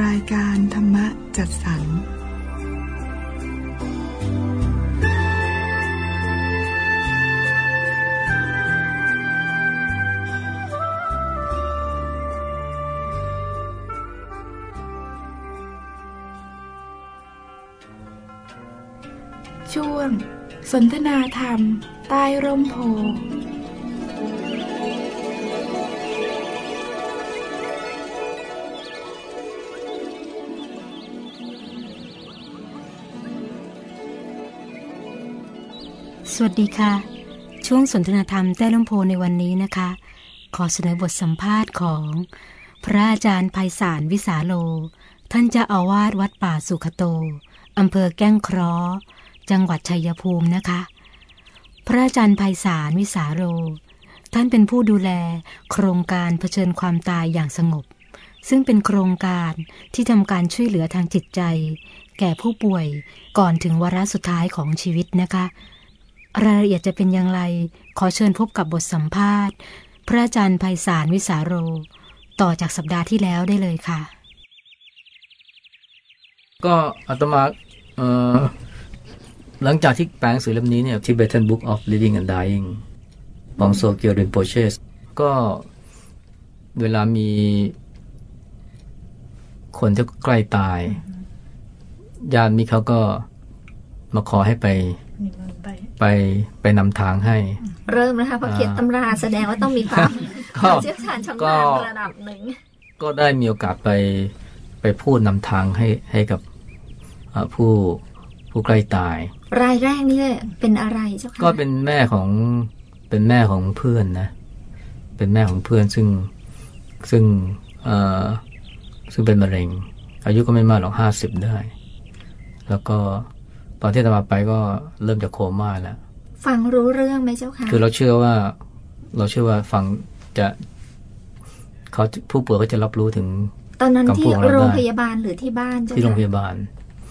รายการธรรมจัดสรรช่วง สนทนาธรรม ใต้ร่มโพ สวัสดีค่ะ ช่วงสนทนาธรรมใต้ลมโพในวันนี้นะคะ ขอเสนอบทสัมภาษณ์ของ พระอาจารย์ไพศาลวิสาโล ท่านเจ้าอาวาสวัดป่าสุขโตอำเภอแก้งเคราะห์จังหวัดชัยภูมินะคะ พระอาจารย์ไพศาลวิสาโล ท่านเป็นผู้ดูแลโครงการเผชิญความตายอย่างสงบ ซึ่งเป็นโครงการที่ทำการช่วยเหลือทางจิตใจ แก่ผู้ป่วยก่อนถึงวาระสุดท้ายของชีวิตนะคะ รายละเอียดจะเป็นอย่างไร ขอเชิญพบกับบทสัมภาษณ์ พระอาจารย์ไพศาลวิสาโร ต่อจากสัปดาห์ที่แล้วได้เลยค่ะ ก็อาตมาหลังจากที่แปลงหนังสือเล่มนี้เนี่ย Tibetan Book of Living and Dying ของโซเกียวรินโปเชสก็เวลามีคนที่ใกล้ตาย ญาติมิเขาก็มาขอให้ไป ไปไปนำทางให้ เริ่มนะคะพอเขียนตำราแสดงว่าต้องมีความก็เชี่ยวชาญชำนาญระดับหนึ่ง ก็ได้มีโอกาสไปไปพูดนำทางให้ให้กับอ่าผู้ผู้ใกล้ตาย รายแรกนี่เป็นอะไรเจ้าค่ะก็เป็นแม่ของเป็นแม่ของเพื่อนนะ เป็นแม่ของเพื่อนซึ่งซึ่งเอ่อซึ่งเป็นมะเร็ง อายุก็ไม่มากหรอกห้าสิบได้ แล้วก็ ตอนที่อาตมาไปก็เริ่มจะโคม่าแล้วฟังรู้เรื่องไหมเจ้าค่ะคือเราเชื่อว่า เราเชื่อว่าฟังจะเขาผู้ป่วยก็จะรับรู้ถึง ตอนนั้นกับพที่วกเราได้โรงพยาบาลหรือที่บ้านเจ้าที่โรงค่ะพยาบาล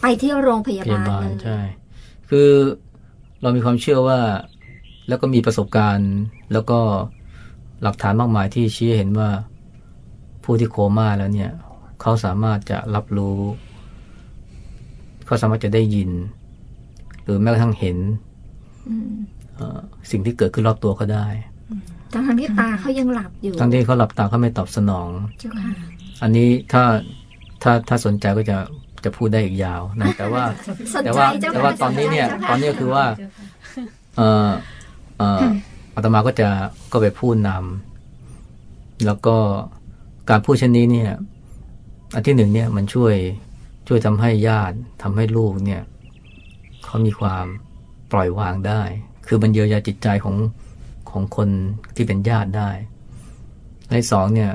ไปที่โรงพยาพยาบาลบาลเลยใช่ คือเรามีความเชื่อว่า แล้วก็มีประสบการณ์ แล้วก็หลักฐานมากมายที่ชี้ให้เห็นว่าผู้ที่โคม่าแล้วเนี่ย เขาสามารถจะรับรู้ เขาสามารถจะได้ยิน หรือแม้กระทั่งเห็นอืมเอ่อสิ่งที่เกิดขึ้นรอบตัวเขาได้ทั้งที่ตาเขายังหลับอยู่ทั้งที่เขาหลับตาเขาไม่ตอบสนองเจ้าค่ะอันนี้ถ้าถ้าถ้าสนใจก็จะจะพูดได้อีกยาวนะแต่ว่าสนแต่ใจว่าเจ้าค่ะแต่ว่าตอนนี้เนี่ยสใจตอนนี้ก็คือว่า เอ่อเอ่ออาตมาก็จะก็ไปพูดนำแล้วก็การพูดเช่นนี้เนี่ย อันที่หนึ่งเนี่ยมันช่วยช่วยทำให้ญาติทำให้ลูกเนี่ย เขามีความปล่อยวางได้ คือมันเยียวยาจิตใจของของคนที่เป็นญาติได้ในสองเนี่ย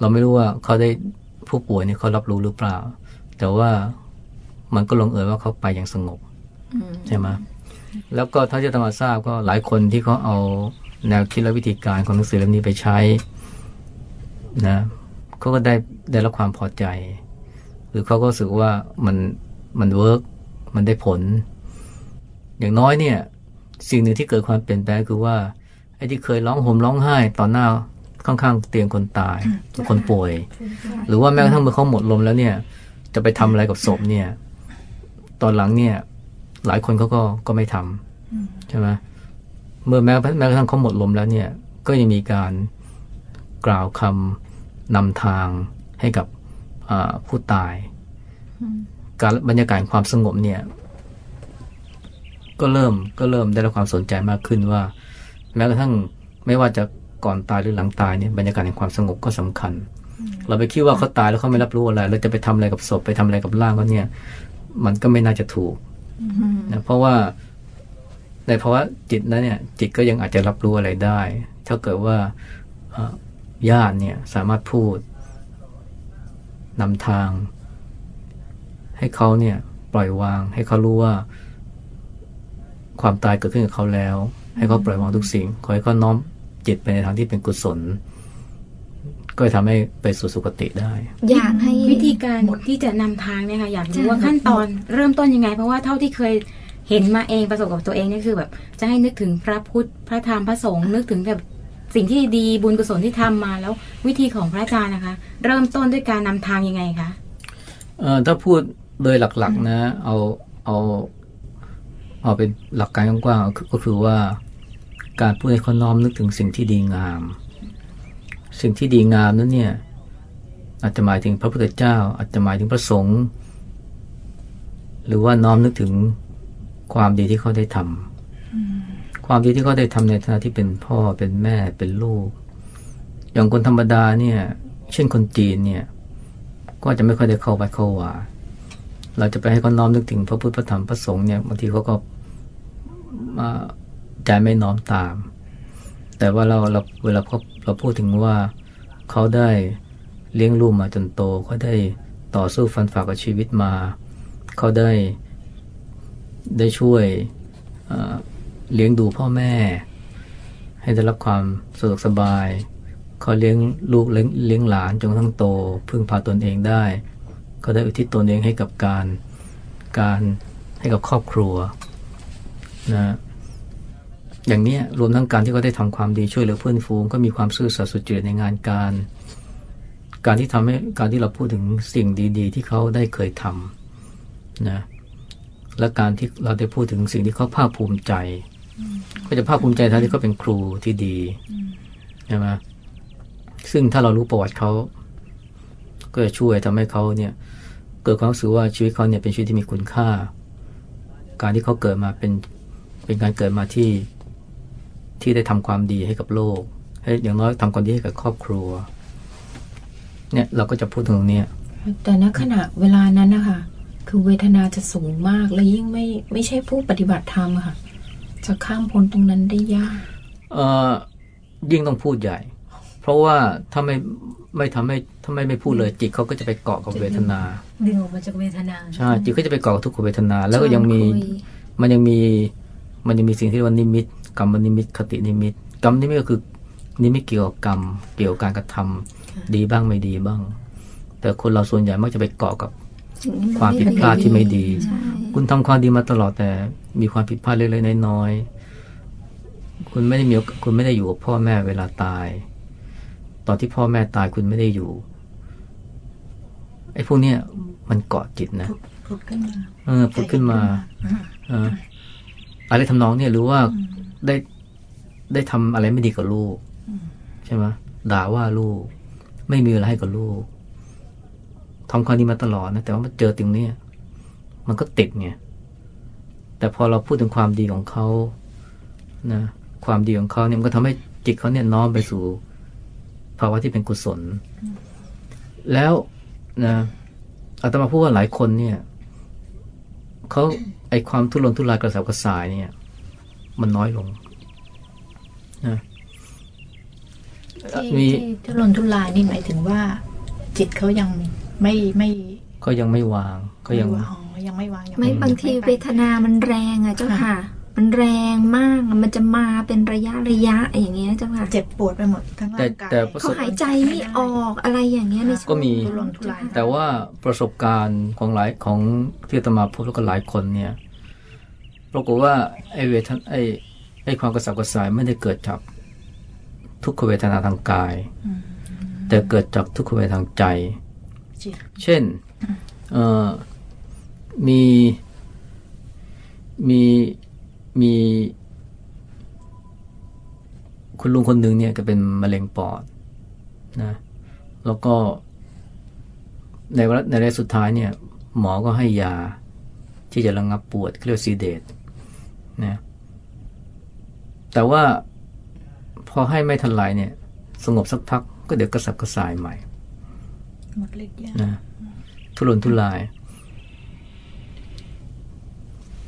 เราไม่รู้ว่าเขาได้ผู้ป่วยเนี่ยเขารับรู้หรือเปล่า แต่ว่ามันก็ลงเอยว่าเขาไปอย่างสงบใช่ไหมแล้วก็ถ้าจะตมาทราบก็หลายคนที่เขาเอาแนวคิดและวิธีการของหนังสือเล่มนี้ไปใช้นะเขาก็ได้ได้รับความพอใจ หรือเขาก็รู้สึกว่ามันมันเวิร์ก มันได้ผล อย่างน้อยเนี่ย สิ่งหนึ่งที่เกิดความเปลี่ยนแปลงคือว่าไอ้ที่เคยร้องห่มร้องไห้ตอนหน้าข้างๆเตียงคนตายคนป่วย หรือว่าแม้กระทั่งเมื่อเขาหมดลมแล้วเนี่ย จะไปทำอะไรกับศพเนี่ย ตอนหลังเนี่ย หลายคนเขาก็ก็ไม่ทำใช่ไหมเมื่อแม้แม้กระทั่งเขาหมดลมแล้วเนี่ย ก็ยังมีการกล่าวคำนำทางให้กับอ่าผู้ตาย การบรรยากาศแห่งความสงบเนี่ย ก็เริ่มก็เริ่มได้รับความสนใจมากขึ้นว่า แม้กระทั่งไม่ว่าจะก่อนตายหรือหลังตายเนี่ยบรรยากาศแห่งความสงบก็สำคัญ เราไปคิดว่าเขาตายแล้วเขาไม่รับรู้อะไรเราจะไปทำอะไรกับศพไปทำอะไรกับร่างเขาเนี่ย มันก็ไม่น่าจะถูกอืมนะเพราะว่าในภาวะจิตนั้นเนี่ย จิตก็ยังอาจจะรับรู้อะไรได้ ถ้าเกิดว่าเอ่อญาติเนี่ยสามารถพูดนำทาง ให้เขาเนี่ยปล่อยวาง ให้เขารู้ว่า ความตายเกิดขึ้นกับเขาแล้ว ให้เขาปล่อยวางทุกสิ่ง ขอให้เขาน้อมจิตไปในทางที่เป็นกุศล ก็จะทำให้ไปสู่สุคติได้ อยากให้วิธีการที่จะนำทางเนี่ยค่ะ อยากรู้ว่าขั้นตอนเริ่มต้นยังไง เพราะว่าเท่าที่เคยเห็นมาเองประสบกับตัวเองเนี่ยคือแบบ จะให้นึกถึงพระพุทธพระธรรมพระสงฆ์นึกถึงแบบสิ่งที่ดีบุญกุศลที่ทำมาแล้ววิธีของพระอาจารย์นะคะ เริ่มต้นด้วยการนำทางยังไงคะเอ่อถ้าพูด โดยหลักๆ นะ เอาเอาเอาเป็นหลักการกว้างๆก็คือว่าการพูดให้เขาน้อมนึกถึงสิ่งที่ดีงาม สิ่งที่ดีงามนั้นเนี่ยอาจจะหมายถึงพระพุทธเจ้า อาจจะหมายถึงพระสงฆ์หรือว่าน้อมนึกถึงความดีที่เขาได้ทำความดีที่เขาได้ทำในฐานะที่เป็นพ่อเป็นแม่เป็นลูก อย่างคนธรรมดาเนี่ย เช่นคนจีนเนี่ย ก็จะไม่ค่อยได้เข้าไปเข้าว่า เราจะไปให้เขาน้อมนึกถึงพระพุทธพระธรรมพระสงฆ์เนี่ยบางทีเขาก็าใจไม่น้อมตาม แต่ว่าเราเราเวลาเขาเราพูดถึงว่าเขาได้เลี้ยงลูกมาจนโตเขาได้ต่อสู้ฟันฝ่ากับชีวิตมา เขาได้ได้ช่วยเลี้ยงดูพ่อแม่ ให้ได้รับความสะดวกสบาย เขาเลี้ยงลูกเลี้ยงเลี้ยงหลานจนทั่งโต พึ่งพาตนเองได้ เขาได้อุทิศตนเองให้กับการการให้กับครอบครัวนะอย่างนี้รวมทั้งการที่เขาได้ทำความดีช่วยเหลือเพื่อนฝูงก็มีความซื่อสัตย์สุจริตในงานการ การที่ทำให้การที่เราพูดถึงสิ่งดี ๆ ที่เขาได้เคยทำนะและการที่เราได้พูดถึงสิ่งที่เขาภาคภูมิใจ ก็จะภาคภูมิใจท่านที่เขาเป็นครูที่ดีใช่ไหมซึ่งถ้าเรารู้ประวัติเขาก็จะช่วยทำให้เขาเนี่ย เกิดความรู้สึกว่าชีวิตเขาเนี่ยเป็นชีวิตที่มีคุณค่า การที่เขาเกิดมาเป็นเป็นการเกิดมาที่ที่ได้ทำความดีให้กับโลก ให้อย่างน้อยทำความดีให้กับครอบครัว เนี่ยเราก็จะพูดถึงตรงเนี้ยแต่ณขณะเวลานั้นนะคะคือเวทนาจะสูงมากและยิ่งไม่ไม่ใช่ผู้ปฏิบัติธรรมอะค่ะ จะข้ามพ้นตรงนั้นได้ยากเอ่อยิ่งต้องพูดใหญ่ เพราะว่าถ้าไม่ไม่ทำให้ถ้าไม่ไม่พูดเลยจิตเขาก็จะไปเกาะกับเวทนา ดึงออกมาจากเวทนาใช่จิตก็จะไปเกาะกับทุกขเวทนา แล้วก็ยังมีชวนคุยมันยังมีมันยังมีสิ่งที่เรียกว่านิมิตกรรมนิมิตคตินิมิต กรรมนิมิตก็คือนิมิตเกี่ยวกับกรรมเกี่ยวกับการกระทำดีบ้างไม่ดีบ้าง แต่คนเราส่วนใหญ่มักจะไปเกาะกับสิ่งที่นความผิดพลาดที่ไม่ดีใช่คุณทำความดีมาตลอดแต่มีความผิดพลาดเล็กๆน้อยๆคุณไม่ได้มีโอกคุณไม่ได้อยู่กับพ่อแม่เวลาตายต อนที่พ่อแม่ตายคุณไม่ได้อยู่ ไอ้พวกเนี้ยมันเกาะจิตนะผุดขึ้นมาเออผุดขึ้นมาเอออะไรทำนองเนี่ยหรือว่าได้ได้ทำอะไรไม่ดีกับลูกใช่ไหมด่าว่าลูก ไม่มีอะไรให้กับลูกทำความดีมาตลอดนะ แต่ว่ามาเจอตรงเนี้ยมันก็ติดไงแต่พอเราพูดถึงความดีของเขานะ ความดีของเขาเนี่ยมันก็ทำให้จิตเขาเนี่ยน้อมไปสู่ ภาวะที่เป็นกุศล แล้วนะอาตมาพูดว่าหลายคนเนี่ยเขาไอความทุรนทุรายกระสับกระส่ายเนี่ย มันน้อยลงนะที่มีที่ทุรนทุรายนี่หมายถึงว่า จิตเขายังไม่ไม่เขายังไม่วางเขายังไม่วางอ๋อยังไม่วางยังไม่บางทีไปเวทนามันแรงอะเจ้าค่ะ มันแรงมากอะมันจะมาเป็นระยะระยะอย่างเงี้ยเจ้าค่ะเจ็บปวดไปหมดทั้งแต่ร่างกายแต่ประสเขาบหายใจไม่ออกอะไรอย่างเงี้ยในช่วงก็มีทุรนทุรายแต่ว่าประสบการณ์ของหลายของที่อาตมาพบแล้วก็หลายคนเนี่ยปรากฏว่าไอ้เวทนไอ้ไอ้ความกระสับกระส่ายไม่ได้เกิดจากทุกขเวทนาทางกาย แต่เกิดจากทุกขเวทนาทางใจจิตเช่นเอ่อมีมี มีคุณลุงคนหนึ่งเนี่ยก็เป็นมะเร็งปอดนะแล้วก็ ในวาระในระยะสุดท้ายเนี่ย หมอก็ให้ยาที่จะระงับปวดเรียกว่าซีเดตนะแต่ว่าพอให้ไม่ทันไรเนี่ย สงบสักพักก็เดี๋ยวกระสับกระส่ายใหม่หมดฤทธิ์ยานะทุรนทุราย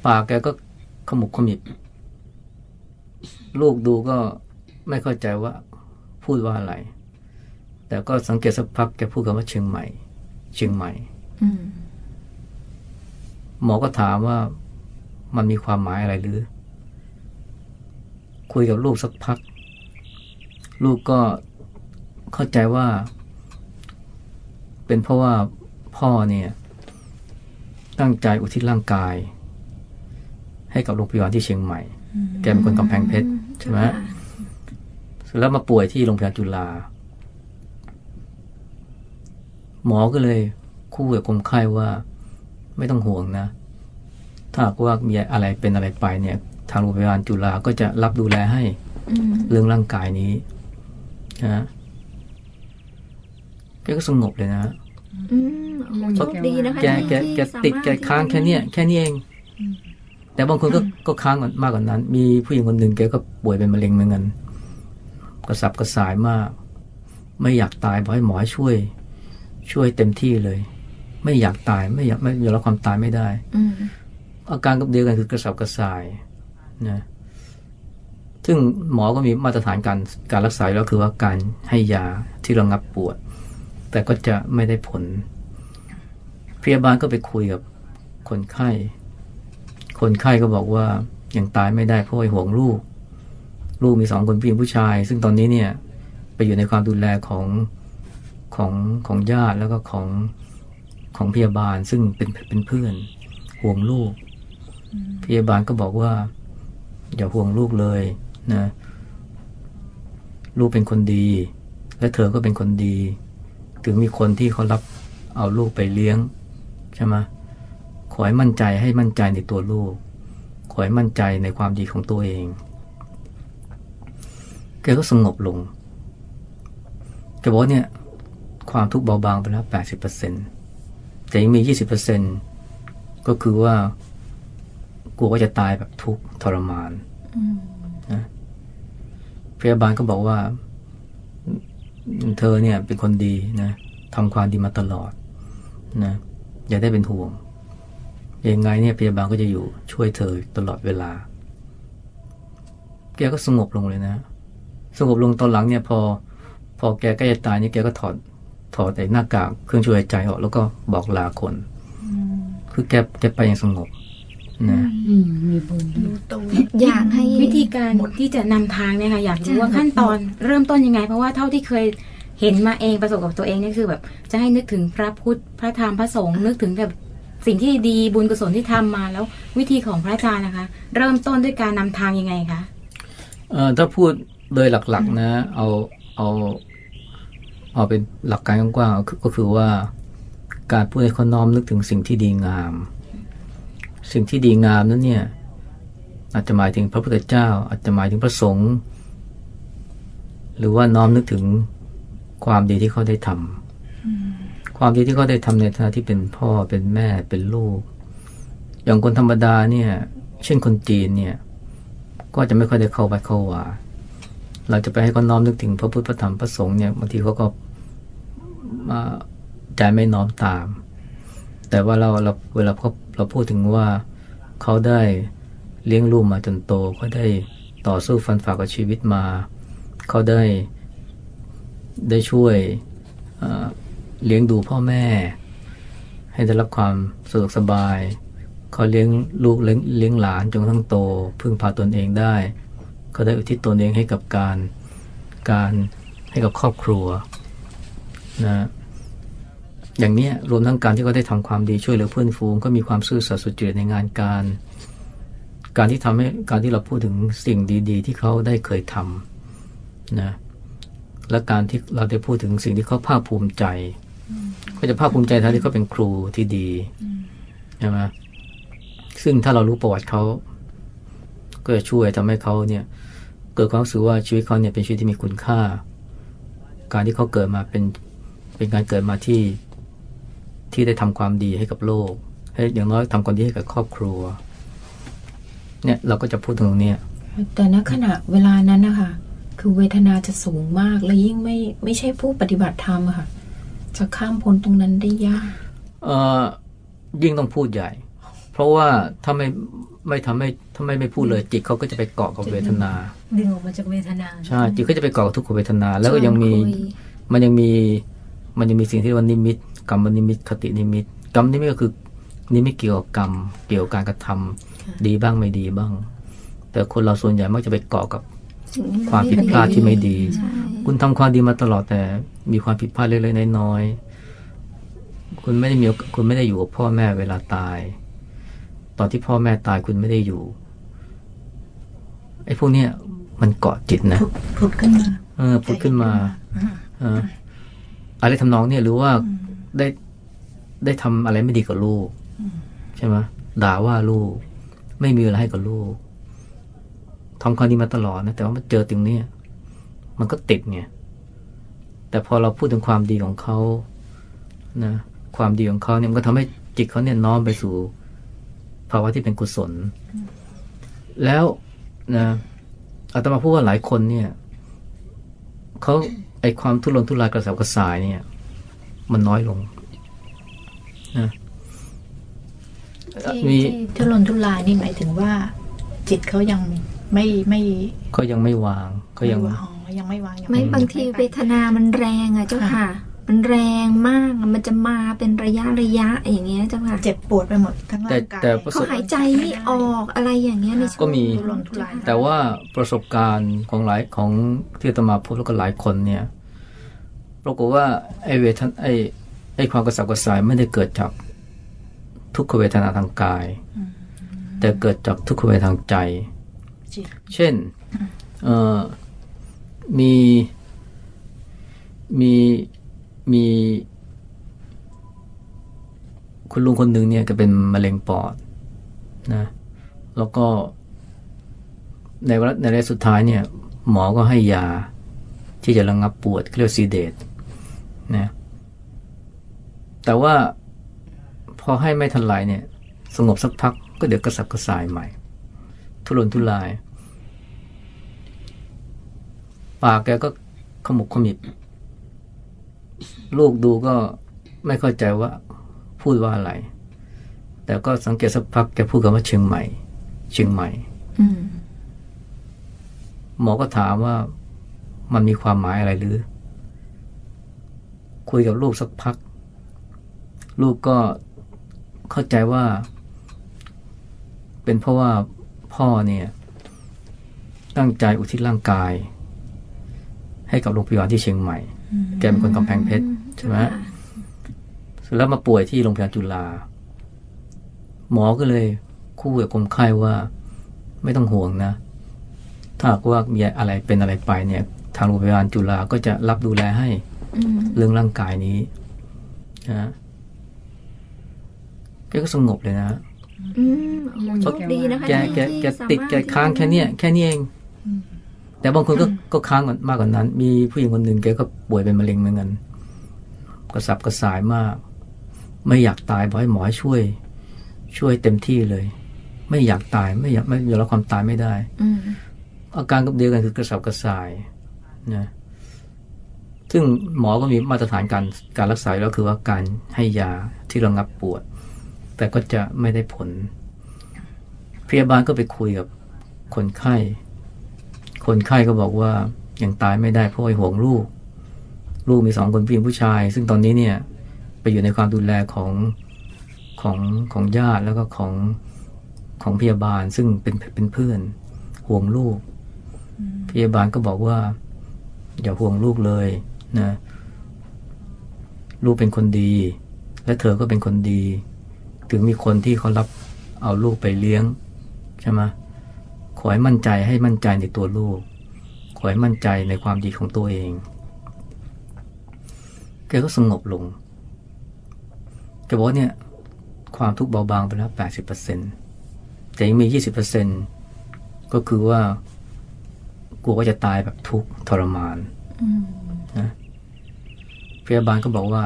ปากแกก็ข มุกขมิบลูกดูก็ไม่เข้าใจว่าพูดว่าอะไร แต่ก็สังเกตสักพักแกพูดคำว่าเชียงใหม่ เชียงใหม่อืมหมอก็ถามว่ามันมีความหมายอะไรหรือ คุยกับลูกสักพัก ลูกก็เข้าใจว่า เป็นเพราะว่าพ่อเนี่ย ตั้งใจอุทิศร่างกาย ให้กับโรงพยาบาลที่เชียงใหม่ แกเป็นคนกำแพงเพชรใช่ไหมเสร็จแล้วมาป่วยที่โรงพยาบาลจุฬาหมอก็เลยคู่กับคนไข้ว่า ไม่ต้องห่วงนะ ถ้าหากว่ามีอะไรเป็นอะไรไปเนี่ย ทางโรงพยาบาลจุฬาก็จะรับดูแลให้อืมเรื่องร่างกายนี้นะแกก็สงบเลยนะอืมโอ้โชคดีนะคะแกที่แกที่แกติดสมรถแกค้างแค่เนี้ยแค่นี้เอง แต่บางคนก็ก็ค้างมากกว่านั้น มีผู้หญิงคนหนึ่งแกก็ป่วยเป็นมะเร็งเหมือนกันกระสับกระส่ายมาก ไม่อยากตายบอกให้หมอให้ช่วย ช่วยเต็มที่เลย ไม่อยากตายไม่อยากไม่ยอมรับความตายไม่ได้อืมอาการกับเดียวกันคือกระสับกระส่ายนะซึ่งหมอก็มีมาตรฐานการการรักษาอยู่แล้วคือว่าการให้ยาที่ระงับปวด แต่ก็จะไม่ได้ผลพยาบาลก็ไปคุยกับคนไข้ คนไข้ก็บอกว่ายังตายไม่ได้เพราะว่าห่วงลูก ลูกมีสองคนผู้หญิงผู้ชาย ซึ่งตอนนี้เนี่ยไปอยู่ในความดูแลของของของญาติแล้วก็ของของพยาบาลซึ่งเป็นเป็นเพื่อนห่วงลูก พยาบาลก็บอกว่า อย่าห่วงลูกเลยนะลูกเป็นคนดี และเธอก็เป็นคนดี ถึงมีคนที่เขารับเอาลูกไปเลี้ยงใช่ไหม อให้มั่นใจให้มั่นใจในตัวลูก ขอให้มั่นใจในความดีของตัวเอง แกก็สงบลง แกบอกเนี่ย ความทุกข์เบาบางไปแล้วแปดสิบเปอร์เซ็นแต่ยังมียี่สิบเปอร์เซ็นก็คือว่ากลัวว่าจะตายแบบทุกข์ทรมานนะพยาบาลก็บอกว่า เธอเนี่ยเป็นคนดีนะทำความดีมาตลอดนะอย่าได้เป็นห่วง ยังไงเนี่ยพยาบาลก็จะอยู่ช่วยเธอตลอดเวลา แกก็สงบลงเลยนะ สงบลงตอนหลังเนี่ยพอ พอแกใกล้จะตายเนี่ยแกก็ถอดถอดไอ้หน้ากากเครื่องช่วยหายใจออกแล้วก็บอกลาคน คือแกแกไปอย่างสงบนะอืมมีบุญรู้ตัวอยากให้วิธีการที่จะนำทางเนี่ยค่ะอยากรู้ว่าขั้นตอนเริ่มต้นยังไง เพราะว่าเท่าที่เคยเห็นมาเองประสบกับตัวเองเนี่ยคือแบบ จะให้นึกถึงพระพุทธพระธรรมพระสงฆ์นึกถึงแบบ สิ่งที่ดีบุญกุศลที่ทำมาแล้ววิธีของพระอาจารย์นะคะ เริ่มต้นด้วยการนำทางยังไงคะถ้าพูดโดยหลักๆนะ เอาเอาเอาเป็นหลักการกว้างๆก็คือก็คือว่าการพูดให้เขาน้อมนึกถึงสิ่งที่ดีงาม สิ่งที่ดีงามนั้นเนี่ยอาจจะหมายถึงพระพุทธเจ้า อาจจะหมายถึงพระสงฆ์หรือว่าน้อมนึกถึงความดีที่เขาได้ทำ ความดีที่เขาได้ทำในฐานะที่เป็นพ่อเป็นแม่เป็นลูก อย่างคนธรรมดาเนี่ย เช่นคนจีนเนี่ย ก็จะไม่ค่อยได้เข้าไปเข้าว่าเราจะไปให้เขาน้อมนึกถึงพระพุทธพระธรรมพระสงฆ์เนี่ยบางทีเขาก็มาใจไม่น้อมตาม แต่ว่าเราเราเวลาเขาเราพูดถึงว่าเขาได้เลี้ยงลูกมาจนโตเขาได้ต่อสู้ฟันฝ่ากับชีวิตมา เขาได้ได้ช่วย เลี้ยงดูพ่อแม่ ให้ได้รับความสะดวกสบาย เขาเลี้ยงลูกเลี้ยงเลี้ยงหลานจนทั่งโต พึ่งพาตนเองได้เขาได้อุทิศตนเองให้กับการการให้กับครอบครัวนะอย่างนี้รวมทั้งการที่เขาได้ทำความดีช่วยเหลือเพื่อนฝูงก็มีความซื่อสัตย์สุจริตในงานการ การที่ทำให้การที่เราพูดถึงสิ่งดี ๆ ที่เขาได้เคยทำนะและการที่เราได้พูดถึงสิ่งที่เขาภาคภูมิใจ เขาจะภาคภูมิใจทั้งที่เขาเป็นครูที่ดีใช่ไหมซึ่งถ้าเรารู้ประวัติเขาก็จะช่วยทำให้เขาเนี่ย เกิดความรู้สึกว่าชีวิตเขาเนี่ยเป็นชีวิตที่มีคุณค่า การที่เขาเกิดมาเป็นเป็นการเกิดมาที่ที่ได้ทำความดีให้กับโลก ให้อย่างน้อยทำความดีให้กับครอบครัว เนี่ยเราก็จะพูดถึงตรงเนี้ยแต่ณขณะเวลานั้นนะคะคือเวทนาจะสูงมากและยิ่งไม่ไม่ใช่ผู้ปฏิบัติธรรมอะค่ะ จะข้ามพ้นตรงนั้นได้ยากเอ่อยิ่งต้องพูดใหญ่ เพราะว่าถ้าไม่ไม่ทำให้ถ้าไม่ไม่พูดเลยจิตเขาก็จะไปเกาะกับเวทนา ดึงออกมาจากเวทนาใช่จิตก็จะไปเกาะกับทุกขเวทนา แล้วก็ยังมีชวนคุยมันยังมีมันยังมีสิ่งที่เรียกว่านิมิตกรรมนิมิตคตินิมิตกรรมนิมิตก็คือนิมิตเกี่ยวกับกรรมเกี่ยวกับการกระทำดีบ้างไม่ดีบ้าง แต่คนเราส่วนใหญ่มักจะไปเกาะกับสิ่งที่นความผิดพลาดที่ไม่ดีใช่คุณทำความดีมาตลอดแต่ มีความผิดพลาดเล็กๆน้อยๆคุณไม่ได้มีโอกคุณไม่ได้อยู่กับพ่อแม่เวลาตาย ตอนที่พ่อแม่ตายคุณไม่ได้อยู่ไอ้พวกเนี้ยมันเกาะจิตนะผุดขึ้นมาเออผุดขึ้นมาเอออะไรทำนองเนี่ยหรือว่าได้ได้ทำอะไรไม่ดีกับลูกใช่ไหมด่าว่าลูก ไม่มีอะไรให้กับลูกทำความดีมาตลอดนะแต่ว่ามาเจอตรงเนี้ยมันก็ติดไง แต่พอเราพูดถึงความดีของเขานะความดีของเขาเนี่ยมันก็ทำให้จิตเขาเนี่ยน้อมไปสู่ภาวะที่เป็นกุศล แล้วนะอาตมาพูดว่าหลายคนเนี่ยเขาไอความทุรนทุรายกระสับกระส่ายเนี่ย มันน้อยลงนะที่มีที่ทุรนทุรายนี่หมายถึงว่า จิตเขายังไม่ไม่เขายังไม่วางเขายังไม่วางอ๋อ ยังไม่วางยังไม่บางทีไปเวทนามันแรงอะเจ้าค่ะ มันแรงมากอะมันจะมาเป็นระยะระยะอย่างเงี้ยเจ้าค่ะ เจ็บปวดไปหมดทั้งแต่ร่างกายแต่ประสเขาบหายใจไม่ออกอะไรอย่างเงี้ยในช่วงก็มีทุรนทุรายแต่ว่าประสบการณ์ของหลายของที่อาตมาพบแล้วก็หลายคนเนี่ยปรากฏว่าไอ้เวทนไอ้ไอ้ความกระสับกระส่ายไม่ได้เกิดจากทุกขเวทนาทางกาย แต่เกิดจากทุกขเวทนาทางใจจิตเช่นเอ่อ มีมีมีคุณลุงคนหนึ่งเนี่ยก็เป็นมะเร็งปอดนะ แล้วก็ ในวาระในระยะสุดท้ายเนี่ย หมอก็ให้ยาที่จะระงงับปวดเรียกซีเดตนะแต่ว่าพอให้ไม่ทันไรเนี่ย สงบสักพักก็เดี๋ยวกระสับกระส่ายใหม่ ทุรนทุราย ปากแกก็ขมุกขมิบลูกดูก็ไม่เข้าใจว่าพูดว่าอะไร แต่ก็สังเกตสักพักแกพูดคำว่าเชียงใหม่ เชียงใหม่อืมหมอก็ถามว่ามันมีความหมายอะไรหรือ คุยกับลูกสักพัก ลูกก็เข้าใจว่า เป็นเพราะว่าพ่อเนี่ย ตั้งใจอุทิศร่างกาย ให้กับโรงพยาบาลที่เชียงใหม่ แกเป็นคนกำแพงเพชรใช่ไหมเสร็จแล้วมาป่วยที่โรงพยาบาลจุฬาหมอก็เลยคู่กับคนไข้ว่าไม่ต้องห่วงนะ ถ้าหากว่ามีอะไรเป็นอะไรไปเนี่ย ทางโรงพยาบาลจุฬาก็จะรับดูแลให้อืมเรื่องร่างกายนี้นะแกก็สงบเลยนะอืมโอ้โหโชคดีนะคะแกที่แกที่แกสมรถติดแกค้างแค่เนี้ยแค่นี้เอง แต่บางคนก็ก็ค้างมากกว่านั้น มีผู้หญิงคนหนึ่งแกก็ป่วยเป็นมะเร็งเหมือนกันกระสับกระส่ายมาก ไม่อยากตายบอกให้หมอให้ช่วย ช่วยเต็มที่เลย ไม่อยากตายไม่อยากไม่ยอมรับความตายไม่ได้อืมอาการกับเดียวกันคือกระสับกระส่ายนะซึ่งหมอก็มีมาตรฐานการการรักษาอยู่แล้วคือว่าการให้ยาที่ระงับปวด แต่ก็จะไม่ได้ผล พยาบาลก็ไปคุยกับคนไข้ คนไข้ก็บอกว่ายังตายไม่ได้เพราะว่าห่วงลูก ลูกมีสองคนผู้หญิงผู้ชาย ซึ่งตอนนี้เนี่ยไปอยู่ในความดูแลของของของญาติแล้วก็ของของพยาบาลซึ่งเป็นเป็นเพื่อนห่วงลูก พยาบาลก็บอกว่า อย่าห่วงลูกเลยนะลูกเป็นคนดี และเธอก็เป็นคนดี ถึงมีคนที่เขารับเอาลูกไปเลี้ยงใช่ไหม ขอให้มั่นใจให้มั่นใจในตัวลูก ขอให้มั่นใจในความดีของตัวเอง แกก็สงบลง แกบอกเนี่ย ความทุกข์เบาบางไปแล้วแปดสิบเปอร์เซ็นแต่ยังมียี่สิบเปอร์เซ็นก็คือว่ากลัวว่าจะตายแบบทุกข์ทรมานนะพยาบาลก็บอกว่า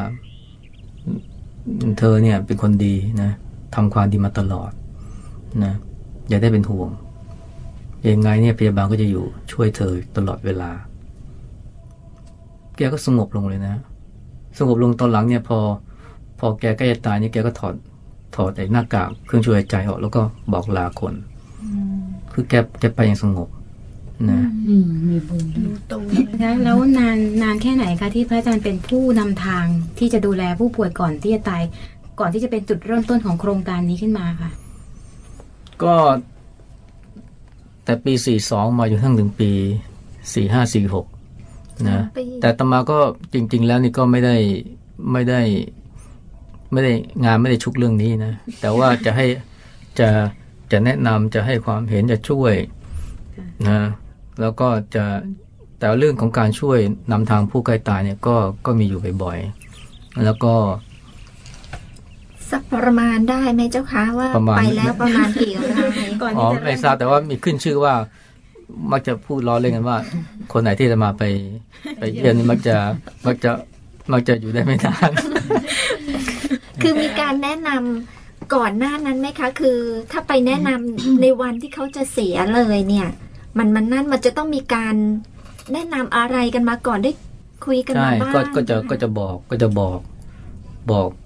เธอเนี่ยเป็นคนดีนะทำความดีมาตลอดนะอย่าได้เป็นห่วง ยังไงเนี่ยพยาบาลก็จะอยู่ช่วยเธอตลอดเวลา แกก็สงบลงเลยนะ สงบลงตอนหลังเนี่ยพอ พอแกใกล้จะตายเนี่ยแกก็ถอดถอดไอ้หน้ากากเครื่องช่วยหายใจออกแล้วก็บอกลาคน คือแกแกไปอย่างสงบนะอืมมีบุญรู้ตัวแล้วแล้วนานนานแค่ไหนคะที่พระอาจารย์เป็นผู้นำทางที่จะดูแลผู้ป่วยก่อนที่จะตาย ก่อนที่จะเป็นจุดเริ่มต้นของโครงการนี้ขึ้นมาค่ะ ก็ แต่ปีสี่สองมาอยู่ทั้งถึงปีสี่ห้าสี่หกนะปีแต่อาตมาก็จริง ๆ แล้วนี่ก็ไม่ได้ไม่ได้ ไม่ได้งานไม่ได้ชุกเรื่องนี้นะ แต่ว่าจะให้จะจะแนะนำจะให้ความเห็นจะช่วยนะแล้วก็จะแต่เรื่องของการช่วยนำทางผู้ใกล้ตายเนี่ยก็ก็มีอยู่บ่อยๆแล้วก็ สักประมาณได้ไหมเจ้าคะว่าประมาณไปแล้วประมาณกี่รายก่อนอ๋อที่จะไม่ทราบแต่ว่ามีขึ้นชื่อว่า มักจะพูดล้อเล่นกันว่า คนไหนที่จะมาไป ไปเยี่ยมนี่มักจะมักจะมักจะอยู่ได้ไม่นานคือมีการแนะนำก่อนหน้านั้นไหมคะ คือ ถ้าไปแนะนำในวันที่เขาจะเสียเลยเนี่ย มันมันนั่นมันจะต้องมีการแนะนำอะไรกันมาก่อนได้คุยกันใช่มาบ้างก็ก็จะก็จะบอกก็จะบอกบอกเอ่อ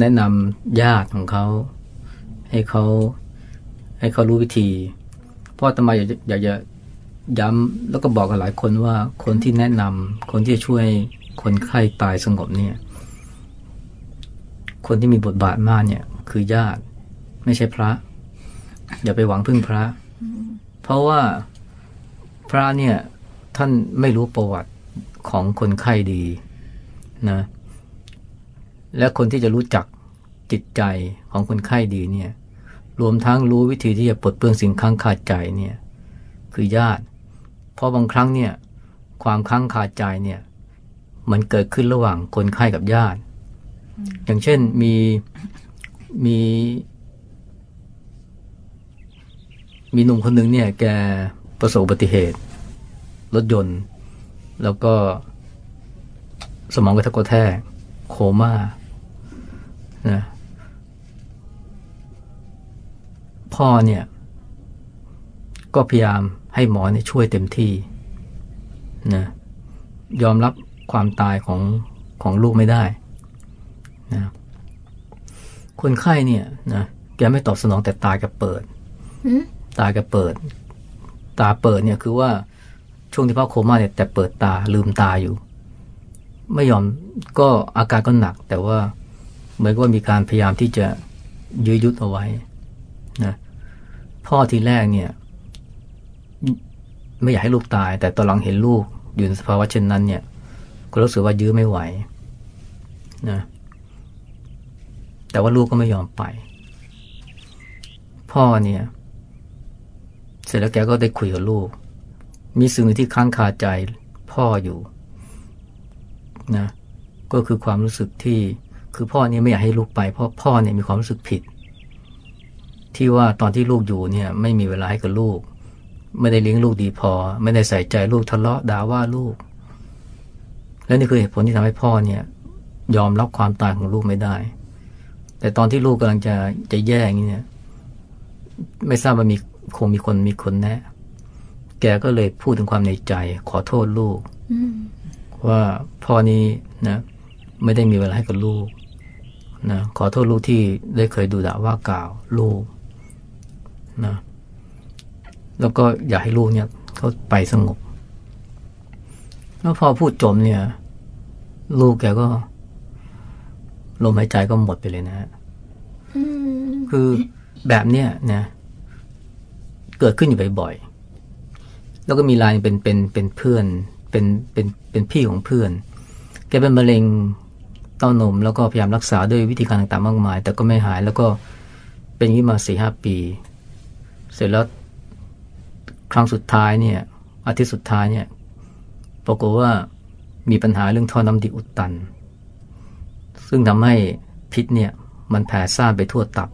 แนะนำญาติของเขา ให้เขา ให้เขารู้วิธี เพราะอาตมาอยากจะอยากจะย้ำแล้วก็บอกกับหลายคนว่าคนที่แนะนำคนที่จะช่วยคนไข้ตายสงบเนี่ย คนที่มีบทบาทมากเนี่ย คือญาติ ไม่ใช่พระ อย่าไปหวังพึ่งพระ เพราะว่าพระเนี่ย ท่านไม่รู้ประวัติของคนไข้ดีนะ และคนที่จะรู้จักจิตใจของคนไข้ดีเนี่ยรวมทั้งรู้วิธีที่จะปลดเปลื้องสิ่งค้างคาใจเนี่ยคือญาติ เพราะบางครั้งเนี่ยความค้างคาใจเนี่ยมันเกิดขึ้นระหว่างคนไข้กับญาติ อย่างเช่นมีมีมีหนุ่มคนหนึ่งเนี่ยแกประสบอุบัติเหตุ รถยนต์ แล้วก็สมองกระทบกระแทกโคม่า นะพ่อเนี่ย ก็พยายามให้หมอเนี่ยช่วยเต็มที่นะยอมรับความตายของของลูกไม่ได้นะคนไข้เนี่ยนะแกไม่ตอบสนองแต่ตาแกเปิดหืมตาแกเปิด ตาเปิดเนี่ยคือว่าช่วงที่พ่อโคม่าเนี่ยแต่เปิดตาลืมตาอยู่ ไม่ยอมก็อาการก็หนัก แต่ว่า เหมือนกับว่ามีการพยายามที่จะยื้อยุดเอาไว้นะพ่อทีแรกเนี่ย ไม่อยากให้ลูกตาย แต่ตอนหลังเห็นลูกอยู่ในสภาวะเช่นนั้น เนี่ย ก็รู้สึกว่ายื้อไม่ไหวนะแต่ว่าลูกก็ไม่ยอมไป พ่อเนี่ย เสร็จแล้วแกก็ได้คุยกับลูก มีสิ่งหนึ่งที่ค้างคาใจพ่ออยู่นะก็คือความรู้สึกที่ คือพ่อเนี่ยไม่อยากให้ลูกไป เพราะพ่อเนี่ยมีความรู้สึกผิด ที่ว่าตอนที่ลูกอยู่เนี่ย ไม่มีเวลาให้กับลูก ไม่ได้เลี้ยงลูกดีพอ ไม่ได้ใส่ใจลูกทะเลาะด่าว่าลูก และนี่คือเหตุผลที่ทำให้พ่อเนี่ย ยอมรับความตายของลูกไม่ได้ แต่ตอนที่ลูกกำลังจะจะแย่อย่างนี้เนี่ยไม่ทราบว่ามีคงมีคนมีคนแนะ แกก็เลยพูดถึงความในใจ ขอโทษลูกอืมว่าพ่อนี้นะ ไม่ได้มีเวลาให้กับลูก นะขอโทษลูกที่ได้เคยดูด่าว่ากล่าวลูกนะแล้วก็อยากให้ลูกเนี่ยเขาไปสงบ แล้วพอพูดจบเนี่ย ลูกแกก็ ลมหายใจก็หมดไปเลยนะฮะอืมคือแบบเนี้ยนะเกิดขึ้นอยู่บ่อยๆแล้วก็มีรายเป็นเป็นเป็นเพื่อน เป็นเป็นเป็นพี่ของเพื่อน แกเป็นมะเร็ง เต้านม แล้วก็พยายามรักษาด้วยวิธีการต่างๆมากมาย แต่ก็ไม่หายแล้วก็เป็นอย่างนี้มาสี่ห้าปี เสร็จแล้วครั้งสุดท้ายเนี่ยอาทิตย์สุดท้ายเนี่ยปรากฏว่ามีปัญหาเรื่องท่อน้ำดีอุดตัน ซึ่งทำให้พิษเนี่ยมันแผ่ซ่านไปทั่วตับ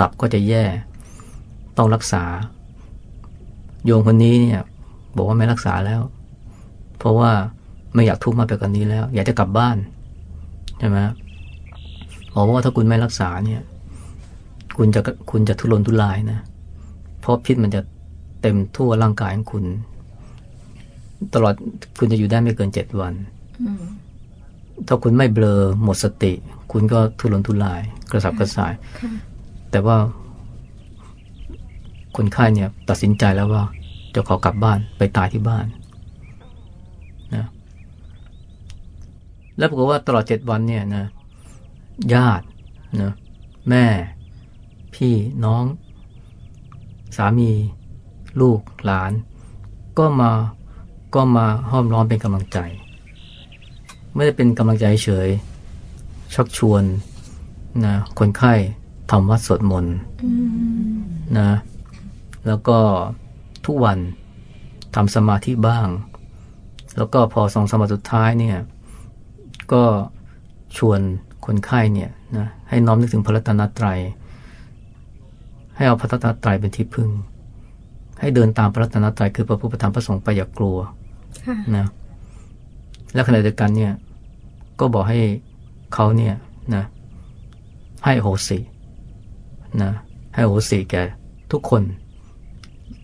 ตับก็จะแย่ ต้องรักษา โยมคนนี้เนี่ย บอกว่าไม่รักษาแล้ว เพราะว่าไม่อยากทุกข์มากไปกว่านนี้แล้ว อยากจะกลับบ้าน ใช่ไหมบอกว่าถ้าคุณไม่รักษาเนี่ย คุณจะคุณจะทุรนทุรายนะ เพราะพิษมันจะเต็มทั่วร่างกายของคุณ ตลอดคุณจะอยู่ได้ไม่เกินเจ็ดวันอืมถ้าคุณไม่เบลอหมดสติ คุณก็ทุรนทุราย กระสับกระส่ายค่ะแต่ว่า คนไข้เนี่ย ตัดสินใจแล้วว่า จะขอกลับบ้านไปตายที่บ้านนะ แล้วปรากฏว่าตลอดเจ็ดวันเนี่ยนะญาตินะแม่ พี่น้อง สามี ลูกหลาน ก็มาก็มาห้อมล้อมเป็นกำลังใจ ไม่ได้เป็นกำลังใจเฉย ชักชวนนะคนไข้ทำวัดสวดมนต์อืมนะแล้วก็ทุกวันทำสมาธิบ้าง แล้วก็พอสองสามวันสุดท้ายเนี่ย ก็ชวนคนไข้เนี่ยนะให้น้อมนึกถึงพระรัตนตรัย ให้เอาพระรัตนตรัยเป็นที่พึ่ง ให้เดินตามพระรัตนตรัยคือพระพุทธธรรมพระสงฆ์ไปอย่ากลัวค่ะนะและขณะเดียวกันเนี่ย ก็บอกให้เขาเนี่ยนะให้อโหสินะให้อโหสิแก่ทุกคน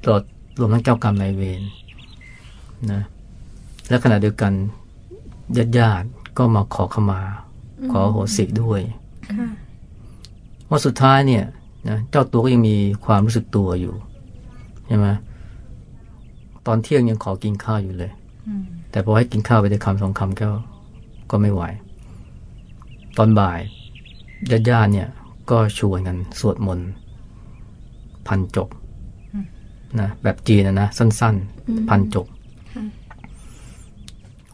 ตลอดรวมทั้งเจ้ากรรมนายเวรนะและขณะเดียวกันญาติญาติๆ ก็มาขอขมา ขออโหสิด้วยค่ะว่าสุดท้ายเนี่ยนะเจ้าตัวก็ยังมีความรู้สึกตัวอยู่ใช่ไหมตอนเที่ยงยังขอกินข้าวอยู่เลยอืมแต่พอให้กินข้าวไปได้คำสองคำก็ก็ไม่ไหว ตอนบ่ายญาติญาติๆเนี่ย ก็ชวนกันสวดมนต์พันจบนะแบบจีนนะนะสั้นอืมๆพันจบค่ะ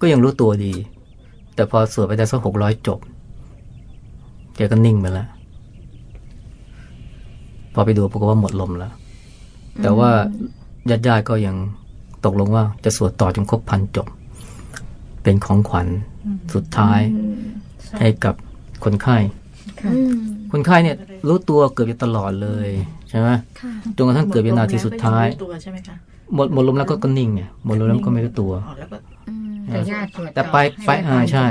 ก็ยังรู้ตัวดี แต่พอสวดไปได้สักหกร้อยจบแกก็นิ่งไปแล้ว พอไปดูปรากฏว่าหมดลมแล้ว แต่ว่าญาติญาติๆก็ยังตกลงว่าจะสวดต่อจนครบพันจบ เป็นของขวัญสุดท้ายอืมให้กับคนไข้อืมคนไข้เนี่ย รู้ตัวเกือบจะตลอดเลยใช่ไหมค่ะจนกระทั่งเกิดวินาทีสุดท้าย หมดลมแล้วก็งรู้ตัวใช่ไหมคะหมดหมดลมแล้วก็ก็นิ่งไงหมดลมแล้วก็ไม่รู้ตัวอ๋อ แล้วก็อืมแต่ญาติสวดแต่ไปไปอ่าใช่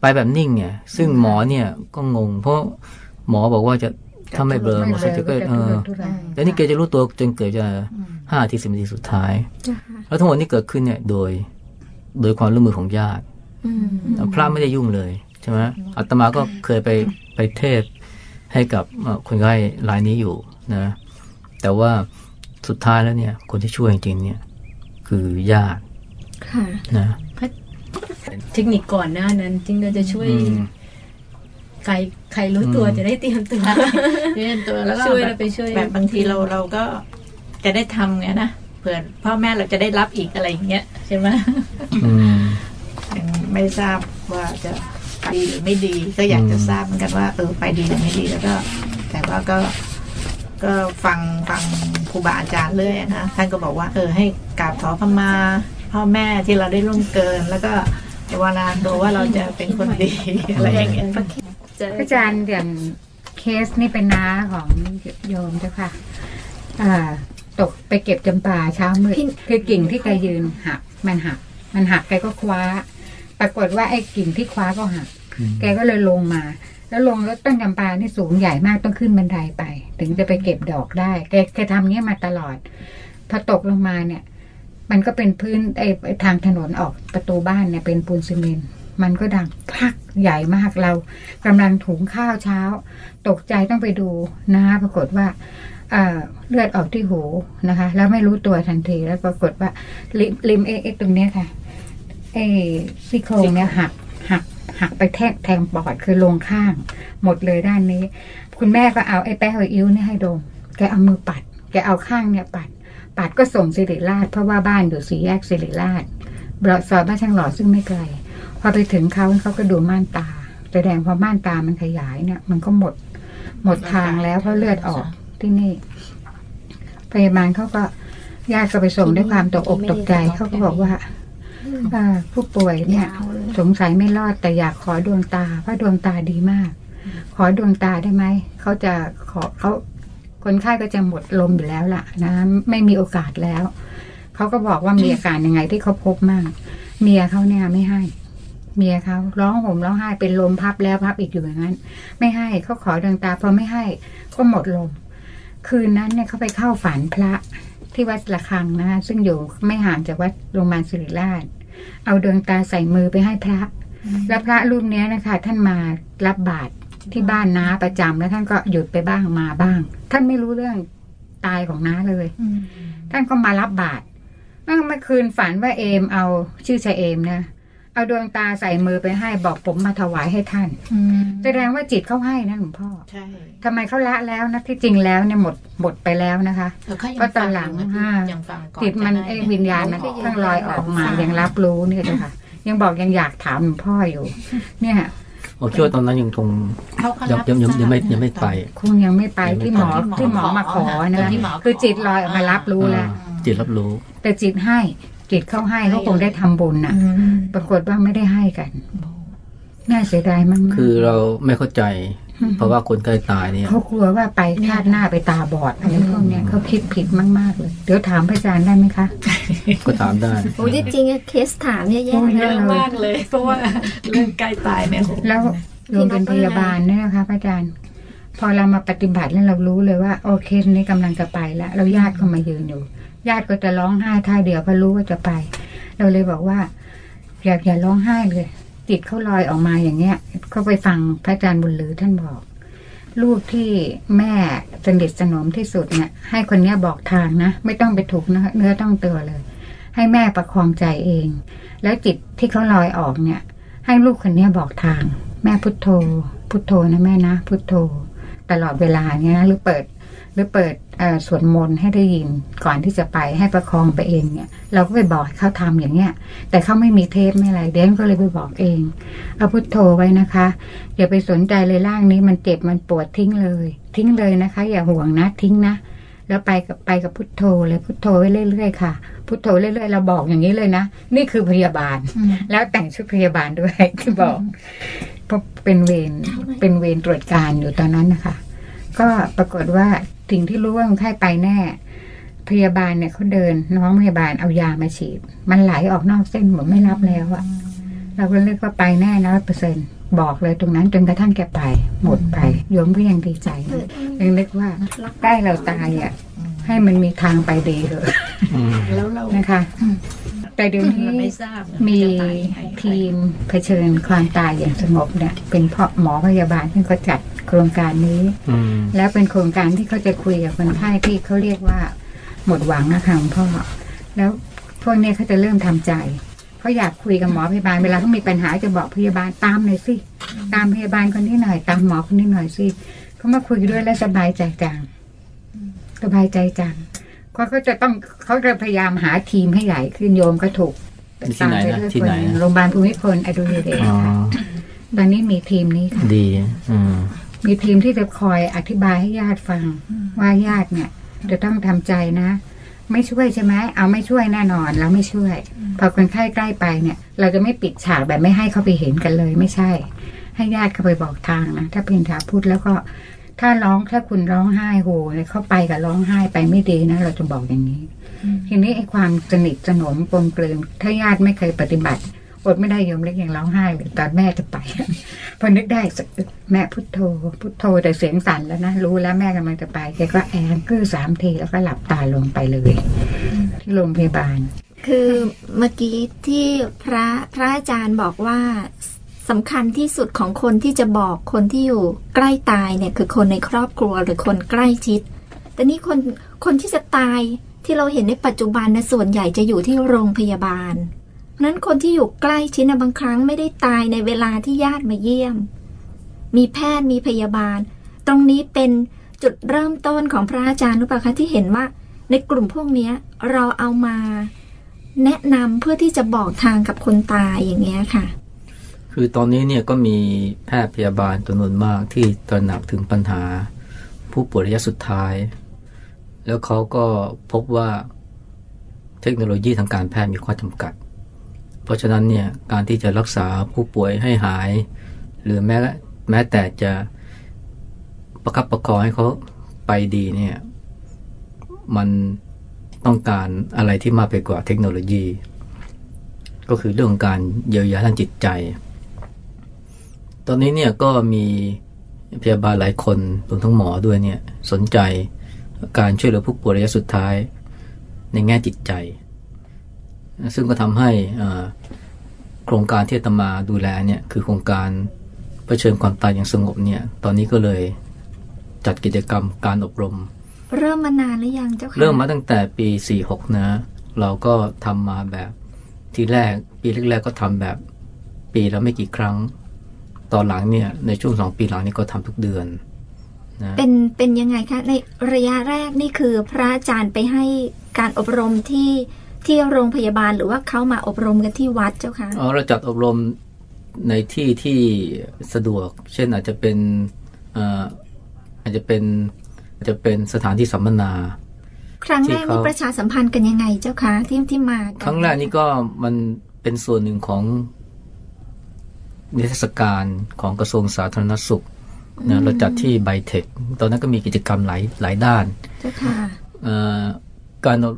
ไปแบบนิ่งไงซึ่งหมอเนี่ยก็งง เพราะหมอบอกว่าจะถ้าไม่เบลอหมดสติก็เออแล้วนี่แกจะรู้ตัวจนเกิดจะห้านาทีสิบนาทีสุดท้ายค่ะแล้วทั้งหมดนี้เกิดขึ้นเนี่ยโดย โดยความร่วมมือของญาติอืมพระไม่ได้ยุ่งเลยใช่ไหมอาตมาก็เคยไปไปเทศน์ให้กับเอ่อคนไข้รายนี้อยู่นะ แต่ว่าสุดท้ายแล้วเนี่ย คนที่ช่วยจริงๆเนี่ย คือญาติค่ะนะ เทคนิคก่อนหน้านั้นจริงเราจะช่วยอืมใครใครรู้ตัวอืมจะได้เตรียมตัวเตรียมตัวแล้วก็ช่วยแบบไปช่วยแบบบางทีเราเราก็จะได้ทำไงนะเผื่อพ่อแม่เราจะได้รับอีกอะไรอย่างเงี้ยใช่ไหมอืมยังไม่ทราบว่าจะดีหรือไม่ดี ก็อยากจะอืมทราบเหมือนกันว่าเออไปดีหรือไม่ดีแล้วก็ แต่ว่าก็ก็ฟังฟังครูบาอาจารย์เรื่อยนะท่านก็บอกว่า เออให้กราบขอขมาพ่อแม่ที่เราได้ล่วงเกิน แล้วก็ภา วนาตัวว่าเราจะเป็นคนดีอะไรอย่างเงี้ยอาจารย์อย่างเคสนี่เป็นน้าของโยมเจ้าค่ะอ่าตกไปเก็บจำปาเช้ามืดคือกิ่งที่แกยืนหัก มันหัก มันหักแกก็คว้า ปรากฏว่าไอ้กิ่งที่คว้าก็หัก แกก็เลยลงมา แล้วลงแล้วต้นจำปานี่สูงใหญ่มากต้องขึ้นบันไดไป ถึงจะไปเก็บดอกได้ แกแกทำเงี้ยมาตลอด พอตกลงมาเนี่ย มันก็เป็นพื้นไอ้ทางถนนออกประตูบ้านเนี่ยเป็นปูนซีเมนต์มันก็ดังพลักใหญ่มากเรากำลังถุงข้าวเช้า ตกใจต้องไปดูนะปรากฏว่าเอ่อเลือดออกที่หูนะคะ แล้วไม่รู้ตัวทันทีแล้วปรากฏว่าริมริมเอเอตรงเนี้ยค่ะไอ้ซี่โครงเนี่ยหักหักหักไปแทกแทงปอดคือลงข้าง หมดเลยด้านนี้ คุณแม่ก็เอาไอ้แป้งอิ้วเนี่ยให้ดมแกเอามือปัด แกเอาข้างเนี่ยปัด ปัดก็ส่งสิริราชเพราะว่าบ้านอยู่สีแยกสิริราชซอยบ้านช่างหล่อซึ่งไม่ไกล พอไปถึงเขาเขาก็ดูม่านตา แสดงพอม่านตามันขยายเนี่ย มันก็หมด หมดทางแล้วเพราะเลือดออกที่นี่พยาบาลเขาก็ญาติก็ไปส่งด้วยความตกอกตกใจเขาก็บอกว่าผู้ป่วยเนี่ย สงสัยไม่รอดแต่อยากขอดวงตาเพราะดวงตาดีมาก ขอดวงตาได้ไหมเขาจะขอเขา คนไข้ก็จะหมดลมอยู่แล้วล่ะนะไม่มีโอกาสแล้วเขาก็บอกว่ามีอาการยังไงที่เขาพบมั่งเมียเขาเนี่ยไม่ให้ เมียเขาร้องห่มร้องไห้เป็นลมพับแล้วพับอีกอยู่อย่างนั้น ไม่ให้เขาขอดวงตาพอไม่ให้ก็หมดลม คืนนั้นเนี่ยเขาไปเข้าฝันพระที่วัดระฆังนะคะซึ่งอยู่ไม่ห่างจากวัดโรงพยาบาลศิริราช เอาดวงตาใส่มือไปให้พระ แล้วพระรูปเนี้ยนะคะ ท่านมารับบาตร ที่บ้านน้าประจำแล้วท่านก็หยุดไปบ้างมาบ้าง ท่านไม่รู้เรื่องตายของน้าเลย ท่านก็มารับบาตรเมื่อคืนฝันว่าเอมเอาชื่อชายเอมนะเอาดวงตาใส่มือไปให้บอกผมมาถวายให้ท่านแสดงว่าจิตเขาให้นะหลวงพ่อใช่ทำไมเขาละแล้วนะที่จริงแล้วเนี่ยหมดหมดไปแล้วนะคะเออเขายังก็ตอนหลังฟัยู่อ่ายังฟังก่อนจิตมันจะให้ไอ้วิญญาณมันเพิ่งลอยออกมายังรับรู้เนี่ยเจ้าค่ะ ยังบอกยังอยากถามหลวงพ่ออยู่ เนี่ย ผมคิดว่าตอนนั้นยังคงเขาเขายังรับยังยังยังไม่ทราบยังไม่ไป คงยังไม่ไปยังไม่ที่หมอไปที่หมอมาขอนะที่หมอขอคือจิตลอยออกมารับรู้แล้วอ่าจิตรับรู้ แต่จิตให้จิตเข้าให้เขาคงได้ทำบุญน่ะ ปรากฏว่าไม่ได้ให้กัน น่าเสียดายมากๆคือเราไม่เข้าใจ เพราะว่าคนใกล้ตายเนี่ยเขากลัวว่าไปชาติหน้าไปตาบอดอะไรพวกเนี้ยเขาคิดผิดมาก ๆ เลย เดี๋ยวถามพระอาจารย์ได้ไหมคะ ก็ถามได้โอ้ยจริงๆอะเคสถามเนี่ยแย่โอ้ยเยนะอะมากเลย เพราะว่าเรื่องใกล้ตายเนี่ยโหแล้วรวมเป็นพยาบาลเนี่ยนะคะพระอาจารย์ พอเรามาปฏิบัติแล้วเรารู้เลยว่า โอเคสนี้กำลังจะไปแล้วแล้วญาติก็มายืนอยู่ ญาติก็จะร้องไห้ท่าเดียวเพราะรู้ว่าจะไป เราเลยบอกว่าอย่าอย่าร้องไห้เลย จิตเขาลอยออกมาอย่างเงี้ยก็ไปฟังพระอาจารย์บุญลือท่านบอก ลูกที่แม่สนิทสนมที่สุดเนี่ย ให้คนเนี้ยบอกทางนะ ไม่ต้องไปถูกเนื้อเนื้อต้องตัวเลย ให้แม่ประคองใจเอง แล้วจิตที่เขาลอยออกเนี่ย ให้ลูกคนเนี้ยบอกทาง แม่พุทโธ พุทโธนะแม่นะ พุทโธ ตลอดเวลาเนี้ยนะหรือเปิด หรือเปิดเอ่อสวดมนต์ให้ได้ยินก่อนที่จะไปให้ประคองไปเองเนี่ย เราก็ไปบอกให้เขาทำอย่างเงี้ย แต่เขาไม่มีเทปไม่อะไรเดนก็เลยไปบอกเอง เอาพุทโธไว้นะคะอย่าไปสนใจเลยร่างนี้มันเจ็บมันปวดทิ้งเลย ทิ้งเลยนะคะ อย่าห่วงนะทิ้งนะแล้วไปกับไปกับพุทโธเลยพุทโธไว้เรื่อยๆค่ะ พุทโธเรื่อยๆเราบอกอย่างนี้เลยนะ นี่คือพยาบาล แล้วแต่งชุดพยาบาลด้วยที่บอกเพราะเป็นเวรเป็นเวรตรวจการอยู่ตอนนั้นนะคะ ก็ปรากฏว่า สิ่งที่รู้ว่าคนไข้ไปแน่ พยาบาลเนี่ยเขาเดิน น้องพยาบาลเอายามาฉีด มันไหลออกนอกเส้นหมดไม่รับแล้วอะเราก็เรียกว่าไปแน่นะร้อยเปอร์เซ็นบอกเลยตรงนั้นจนกระทั่งแกไป หมดไปโยมก็ยังดีใจนะยังนึกว่าใกล้เราตายอะให้มันมีทางไปดีเถอะอืมแล้วเรานะคะ แต่เดี๋ยวนี้ไม่ทราบนะมีจะตายยังไงทีมเผชิญความตายอย่างสงบเนี่ยเป็นเพราะหมอพยาบาลที่เขาจัดโครงการนี้อืมแล้วเป็นโครงการที่เขาจะคุยกับคนไข้ที่เขาเรียกว่า หมดหวังนะคะหลวงพ่อแล้วพวกเนี้ยเขาจะเริ่มทำใจเขาอยากคุยกับหมอพยาบาลเวลาเขามีปัญหาจะบอกพยาบาลตามหน่อยสิตามพยาบาลคนนี้หน่อย ตามหมอคนนี้หน่อยสิเขามาคุยด้วยแล้วสบายใจจังสบายใจจัง เพราะเขาจะต้องเขาจะพยายามหาทีมให้ใหญ่ขึ้นโยมก็ถูกที่ไหนนะที่ไหนนะโรงพยาบาลภูมิพลอดุลยเดชอ๋อค่ะตอนนี้มีทีมนี้ค่ะดีอืมมีทีมที่จะคอยอธิบายให้ญาติฟังว่าญาติเนี่ย จะต้องทำใจนะ ไม่ช่วยใช่ไหมเอาไม่ช่วยแน่นอนเราไม่ช่วย พอคนไข้ใกล้ไปเนี่ย เราจะไม่ปิดฉากแบบไม่ให้เขาไปเห็นกันเลยไม่ใช่ ให้ญาติเขาไปบอกทางนะถ้าเป็นถาพูดแล้วก็ ถ้าร้องถ้าคุณร้องไห้โหเนี่ยเขาไปกับร้องไห้ไปไม่ดีนะเราจะบอกอย่างนี้ ทีนี้ไอ้ความสนิทสนมกลมกลืนถ้าญาติไม่เคยปฏิบัติอดไม่ได้โยมเล็กยังร้องไห้เลยตอนแม่จะไป พอนึกได้สักแม่พุทโธ พุทโธแต่เสียงสั่นแล้วนะ รู้แล้วแม่กำลังจะไปแกก็แอนกือสามทีแล้วก็หลับตาลงไปเลย ที่โรงพยาบาล คือเมื่อกี้ที่พระพระอาจารย์บอกว่า สำคัญที่สุดของคนที่จะบอกคนที่อยู่ใกล้ตายเนี่ยคือคนในครอบครัวหรือคนใกล้ชิด แต่นี่คนคนที่จะตายที่เราเห็นในปัจจุบันนะส่วนใหญ่จะอยู่ที่โรงพยาบาลนั้นคนที่อยู่ใกล้ชิดนะบางครั้งไม่ได้ตายในเวลาที่ญาติมาเยี่ยม มีแพทย์มีพยาบาล ตรงนี้เป็นจุดเริ่มต้นของพระอาจารย์รือเปล่าคะที่เห็นว่า ในกลุ่มพวกเนี้ยเราเอามา แนะนำเพื่อที่จะบอกทางกับคนตายอย่างเงี้ยค่ะ คือตอนนี้เนี่ยก็มีแพทย์พยาบาลจำนวนมากที่ตระหนักถึงปัญหาผู้ป่วยระยะสุดท้าย แล้วเขาก็พบว่าเทคโนโลยีทางการแพทย์มีข้อจำกัด เพราะฉะนั้นเนี่ยการที่จะรักษาผู้ป่วยให้หาย หรือแม้แม้แต่จะประคับประคองให้เขาไปดีเนี่ยมันต้องการอะไรที่มากไปกว่าเทคโนโลยี ก็คือเรื่องการเยียวยาทางจิตใจ ตอนนี้เนี่ยก็มีพยาบาลหลายคนรวมทั้งหมอด้วยเนี่ยสนใจการช่วยเหลือผู้ป่วยระยะสุดท้ายในแง่จิตใจ ซึ่งก็ทำให้อ่าโครงการที่อาตมาดูแลเนี่ยคือโครงการเผชิญความตายอย่างสงบเนี่ย ตอนนี้ก็เลยจัดกิจกรรมการอบรม เริ่มมานานหรือยังเจ้าค่ะเริ่มมาตั้งแต่ปี 46 นะ เราก็ทำมาแบบทีแรกปีแรกๆก็ทำแบบปีละไม่กี่ครั้ง ตอนหลังเนี่ยในช่วงสองปีหลังนี่ก็ทำทุกเดือนนะเป็นเป็นยังไงคะในระยะแรกนี่คือพระอาจารย์ไปให้การอบรมที่ที่โรงพยาบาลหรือว่าเขามาอบรมกันที่วัดเจ้าค่ะอ๋อเราจัดอบรมในที่ที่สะดวก เช่นอาจจะเป็นเอ่ออาจจะเป็นอาจจะเป็นสถานที่สัมมนา ครั้งแรกที่เขานี่ประชาสัมพันธ์กันยังไงเจ้าคะที่ที่มากันครั้งแรกนี่ก็มันเป็นส่วนหนึ่งของ นิทรรศการของกระทรวงสาธารณสุขนะเราจัดที่ไบเทค ตอนนั้นก็มีกิจกรรมหลายหลายด้านเจ้าค่ะเอ่อการอบ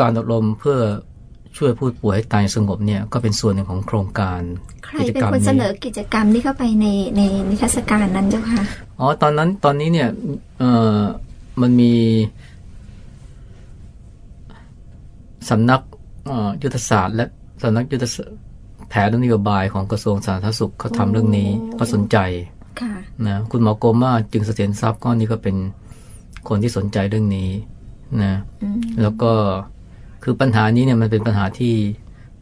การอบรมเพื่อช่วยผู้ป่วยให้ตายสงบเนี่ยก็เป็นส่วนหนึ่งของโครงการใครเป็นคนเสนอกิจกรรมนี้เข้าไปในในนิทรรศการนั้นเจ้าค่ะอ๋อตอนนั้นตอนนี้เนี่ยเอ่อมันมีสำนักเอ่อยุทธศาสตร์และสำนักยุทธศาสตร์ แผนและนโยบายของกระทรวงสาธารณสุขเขาทำเรื่องนี้โอ้เขาสนใจค่ะนะคุณหมอโกมาจึงเสถียรทรัพย์ก็นี่ก็เป็นคนที่สนใจเรื่องนี้นะอืมแล้วก็คือปัญหานี้เนี่ยมันเป็นปัญหาที่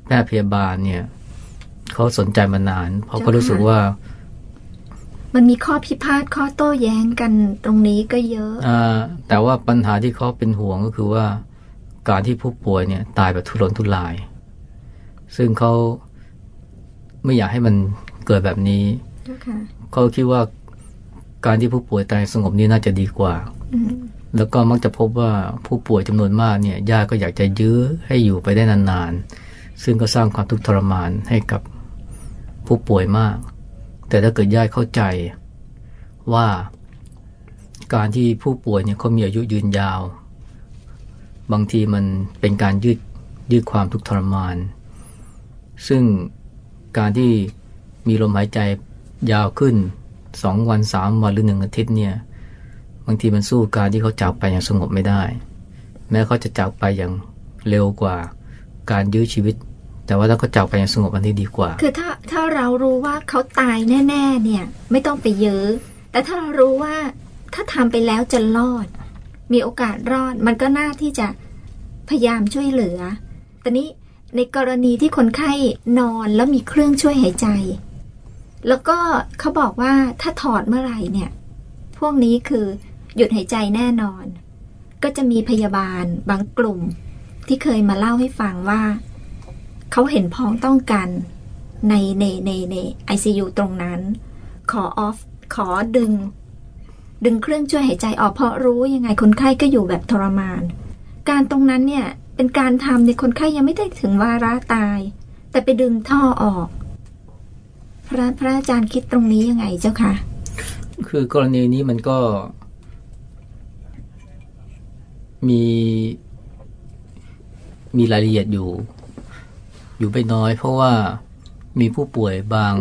แพทย์พยาบาลเนี่ยเขาสนใจมานาน เพราะเขารู้สึกว่า มันมีข้อพิพาทข้อโต้แย้งกันตรงนี้ก็เยอะอ่าแต่ว่าปัญหาที่เขาเป็นห่วงก็คือว่า การที่ผู้ป่วยเนี่ย ตายแบบทุรนทุราย ซึ่งเขา ไม่อยากให้มันเกิดแบบนี้เจ้าค่ะเขาคิดว่าการที่ผู้ป่วยตายสงบนี่น่าจะดีกว่าอืมแล้วก็มักจะพบว่าผู้ป่วยจำนวนมากเนี่ยญาติก็อยากจะยื้อให้อยู่ไปได้นานๆ ซึ่งก็สร้างความทุกข์ทรมานให้กับผู้ป่วยมาก แต่ถ้าเกิดญาติเข้าใจว่าการที่ผู้ป่วยเนี่ยเขามีอายุยืนยาว บางทีมันเป็นการยืดยืดความทุกข์ทรมาน ซึ่ง การที่มีลมหายใจยาวขึ้นสองวันสามวันหรือหนึ่งอาทิตย์เนี่ย บางทีมันสู้การที่เขาจากไปอย่างสงบไม่ได้ แม้เขาจะจากไปอย่างเร็วกว่าการยื้อชีวิต แต่ว่าถ้าเขาจากไปอย่างสงบอันนี้ดีกว่า คือถ้าถ้าเรารู้ว่าเขาตายแน่ ๆ เนี่ย ไม่ต้องไปเยอะ แต่ถ้าเรารู้ว่าถ้าทำไปแล้วจะรอด มีโอกาสรอดมันก็น่าที่จะพยายามช่วยเหลือแต่นี้ ในกรณีที่คนไข้นอนแล้วมีเครื่องช่วยหายใจ แล้วก็เขาบอกว่าถ้าถอดเมื่อไหร่เนี่ย พวกนี้คือหยุดหายใจแน่นอน ก็จะมีพยาบาลบางกลุ่ม ที่เคยมาเล่าให้ฟังว่า เขาเห็นพ้องต้องกันในในในในไอซียูตรงนั้น ขอออฟขอดึง ดึงเครื่องช่วยหายใจออกเพราะรู้ยังไงคนไข้ก็อยู่แบบทรมาน การตรงนั้นเนี่ย เป็นการทำในคนไข้ยังไม่ได้ถึงวาระตาย แต่ไปดึงท่อออก พระพระอาจารย์คิดตรงนี้ยังไงเจ้าคะ คือกรณีนี้มันก็ มี มีรายละเอียดอยู่ อยู่ไม่น้อย เพราะว่ามีผู้ป่วยบาง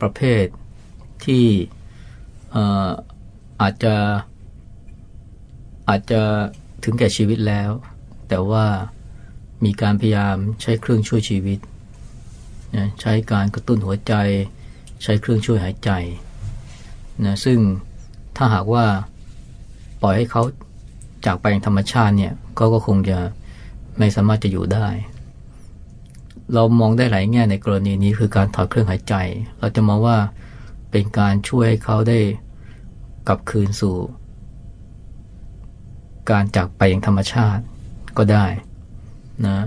ประเภทที่เอ่ออาจจะอาจจะถึงแก่ชีวิตแล้ว แต่ว่ามีการพยายามใช้เครื่องช่วยชีวิตนะใช้การกระตุ้นหัวใจ ใช้เครื่องช่วยหายใจนะซึ่งถ้าหากว่าปล่อยให้เขาจากไปอย่างธรรมชาติเนี่ยเขาก็คงจะไม่สามารถจะอยู่ได้ เรามองได้หลายแง่ในกรณีนี้คือการถอดเครื่องหายใจ เราจะมองว่าเป็นการช่วยให้เขาได้กลับคืนสู่ การจากไปอย่างธรรมชาติ ก็ได้นะ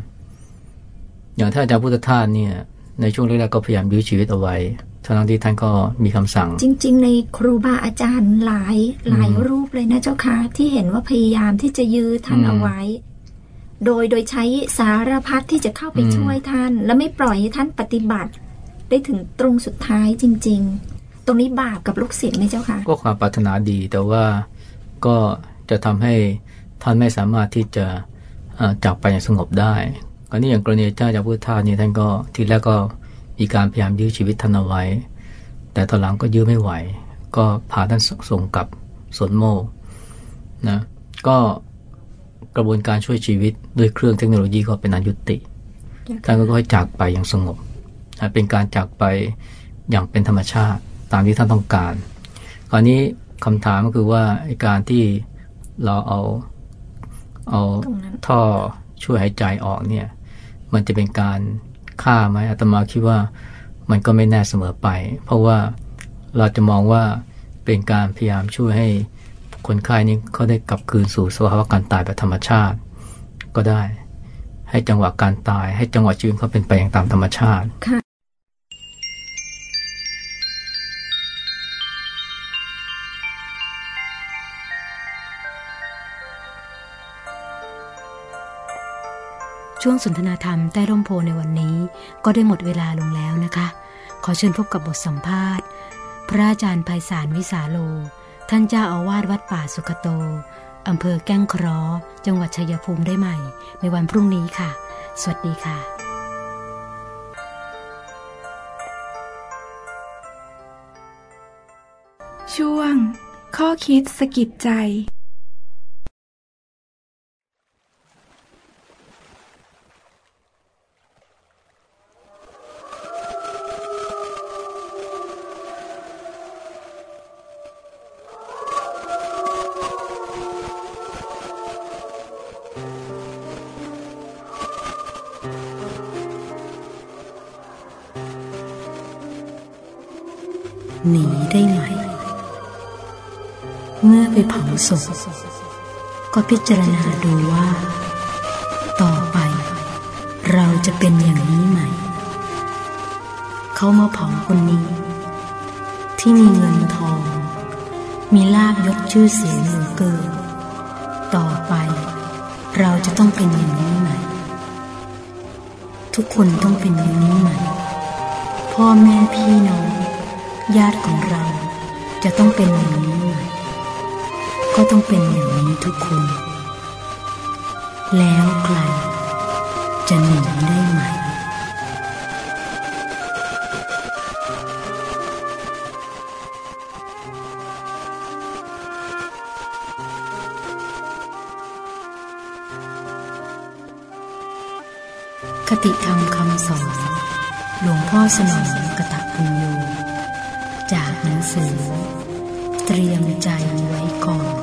อย่างท่านอาจารย์พุทธทาสเนี่ย ในช่วงแรกๆก็พยายามยื้อชีวิตเอาไว้ทั้งที่ท่านก็มีคำสั่ง จริง ๆ ในครูบาอาจารย์หลายหลายรูปเลยนะเจ้าค่ะที่เห็นว่าพยายามที่จะยื้อท่านอืมเอาไว้ โดยโดยใช้สารพัดที่จะเข้าไปอืมช่วยท่าน และไม่ปล่อยให้ท่านปฏิบัติ ได้ถึงตรงสุดท้ายจริง ๆ ตรงนี้บาปกับลูกศิษย์ไหมเจ้าค่ะก็ความปรารถนาดีแต่ว่าก็จะทำให้ท่านไม่สามารถที่จะเอ่อ จากไปอย่างสงบได้กรณีอย่างกรณีเจ้าจากพุทธทาสนี่ท่านก็ทีแรกก็มีการพยายามยื้อชีวิตท่านเอาไว้ แต่ตอนหลังก็ยื้อไม่ไหว ก็พาท่านส่งกลับสวนโมนะก็กระบวนการช่วยชีวิตด้วยเครื่องเทคโนโลยีก็เป็นอันยุติ ท่านก็ค่อยจากไปอย่างสงบ เป็นการจากไปอย่างเป็นธรรมชาติตามที่ท่านต้องการ คราวนี้คำถามก็คือว่าการที่เราเอา เอาตรงนั้นท่อช่วยหายใจออกเนี่ย มันจะเป็นการฆ่าไหมอาตมาคิดว่ามันก็ไม่แน่เสมอไป เพราะว่าเราจะมองว่าเป็นการพยายามช่วยให้คนไข้นี้เขาได้กลับคืนสู่สภาวะการตายแบบธรรมชาติ ก็ได้ ให้จังหวะการตาย ให้จังหวะชีวิตเขาเป็นไปอย่างตามธรรมชาติ ค่ะ ช่วงสนทนาธรรมใต้ร่มโพในวันนี้ก็ได้หมดเวลาลงแล้วนะคะ ขอเชิญพบกับบทสัมภาษณ์ พระอาจารย์ไพศาลวิสาโล ท่านเจ้าอาวาสวัดป่าสุขโตอำเภอแก้งคราะห์จังหวัดชัยภูมิได้ใหม่ ในวันพรุ่งนี้ค่ะ สวัสดีค่ะช่วง ข้อคิดสะกิดใจ มื่อไปเผาศพ ก็พิจารณาดูว่า ต่อไป เราจะเป็นอย่างนี้ไหม เขามาเผาคนนี้ ที่มีเงินทอง มีลาบยศชื่อเสียงเหลือเกินต่อไป เราจะต้องเป็นอย่างนี้ไหม ทุกคนต้องเป็นอย่างนี้ไหม พ่อแม่พี่น้องญาติของเราจะต้องเป็นอย่างนี้ ก็ต้องเป็นอย่างนี้ทุกคน แล้วใครจะหนีได้ไหม คติธรรมคำสอน หลวงพ่อสนองกระตะปุญโยจากหนังสือเตรียมใจไว้ก่อน